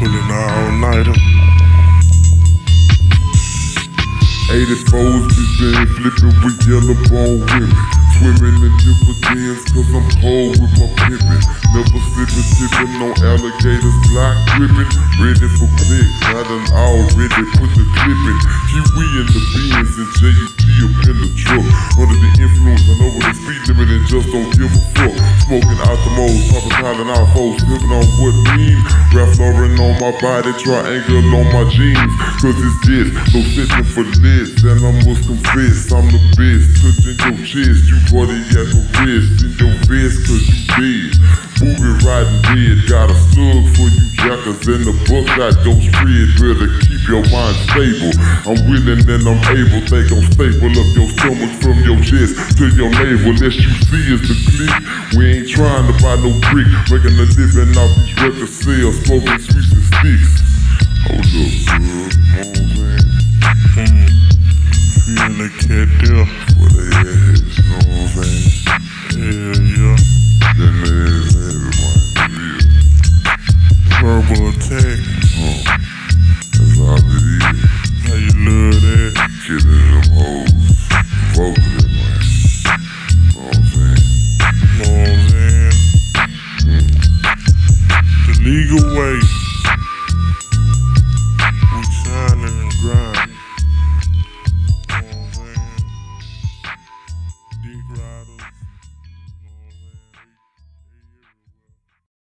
pulling an all-nighter 84s just been flipping with yellow ball women. Swimming in dividends cause I'm cold with my pimpin' Never sippin' sippin' no alligators block grippin' Ready for clicks, I done already put the clip in. Kiwi in the beans and J.U.T. up in the truck. Under the influence I know what the speed limit and just don't give a fuck. Smoking out the mold, poppin' all foes, sippin' on what mean. Lauren on my body, triangle on my jeans. Cause it's this, no sitting for this. And I must confess, I'm the best. Touching your chest, you cardiac arrest in your vest, cause you dead. Moving riding dead, got a slug for you jackers and the buckshot don't spread. Better keep your mind stable. I'm willing and I'm able, think I'm staple up your stomach chest to your navel. Less you see is the click. We ain't trying to buy no brick, making a living off these record sales, smoking sweets and sticks. Hold up, bud. Hmm. Feeling the cat there. What they at, you know what I'm saying? Hell yeah. That man is everyone. Verbal attack. Oh, The